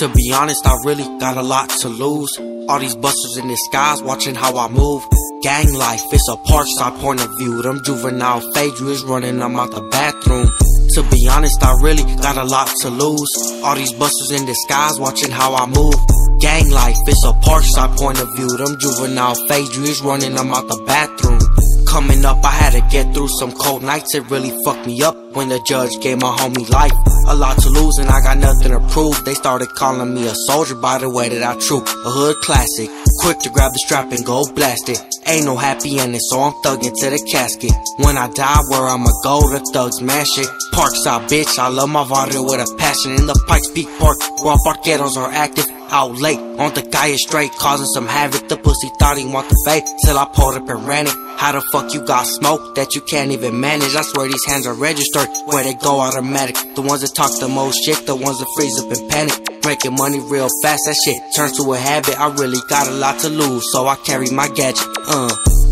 To be honest, I really got a lot to lose. All these busters in disguise watching how I move. Gang life, it's a park side point of view. Them juvenile is running them out the bathroom. To be honest, I really got a lot to lose. All these busters in disguise watching how I move. Gang life, it's a park side point of view. Them juvenile is running them out the bathroom. Coming up, I had to get through some cold nights. It really fucked me up when the judge gave my homie life. A lot to lose and I got nothing to prove. They started calling me a soldier by the way that I troop. A hood classic. Quick to grab the strap and go blast it. Ain't no happy ending, so I'm thugging to the casket. When I die, where I'ma go, the thugs mash it. Parkside bitch, I love my barrio with a passion. In the Pikes Peak Park, where parqueros are active out late. On the guy is straight, causing some havoc. The pussy thought he want the fake, till I pulled up and ran it. How the fuck you got smoke that you can't even manage? I swear these hands are registered, where they go automatic. The ones that talk the most shit, the ones that freeze up and panic. Breaking money real fast, that shit turns to a habit. I really got a lot to lose, so I carry my gadget. Uh.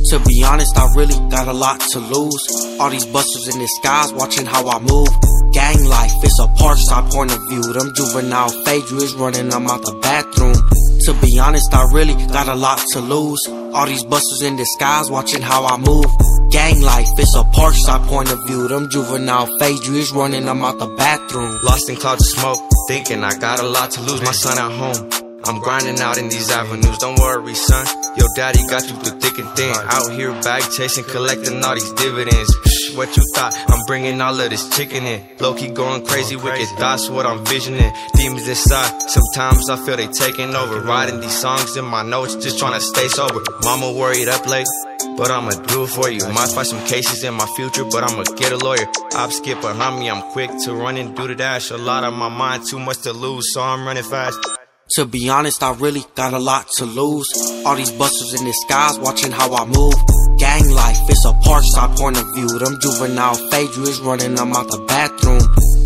To be honest, I really got a lot to lose. All these busters in disguise watching how I move. Gang life, it's a park side point of view. Them juvenile is running them out the bathroom. To be honest, I really got a lot to lose. All these busters in disguise watching how I move. Gang life, it's a park side point of view. Them juvenile phase is running them out the bathroom. Lost in clouds of smoke, thinking I got a lot to lose. My son at home. I'm grinding out in these avenues, don't worry, son. Yo, daddy got you through thick and thin. Out here bag chasing, collecting all these dividends. Psh, what you thought? I'm bringing all of this chicken in. Low key going crazy, wicked thoughts, what I'm visioning. Demons inside, sometimes I feel they taking over. Writing these songs in my notes, just trying to stay sober. Mama worried up late. But I'ma do it for you. Might find some cases in my future, but I'ma get a lawyer. Op skip behind me, I'm quick to run and do the dash. A lot on my mind, too much to lose, so I'm running fast. To be honest, I really got a lot to lose. All these busters in disguise watching how I move. Gang life, it's a park side point of view. Them juvenile is running them out the bathroom.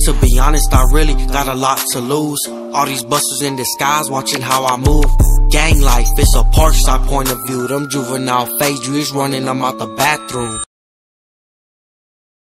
To be honest, I really got a lot to lose. All these busters in disguise watching how I move. Gang life, it's a park side point of view. Them juvenile is running them out the bathroom.